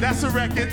That's a record.